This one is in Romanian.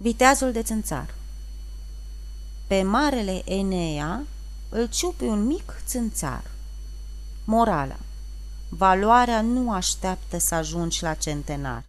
Viteazul de țânțar Pe marele Enea îl ciupi un mic țânțar. Morala Valoarea nu așteaptă să ajungi la centenar.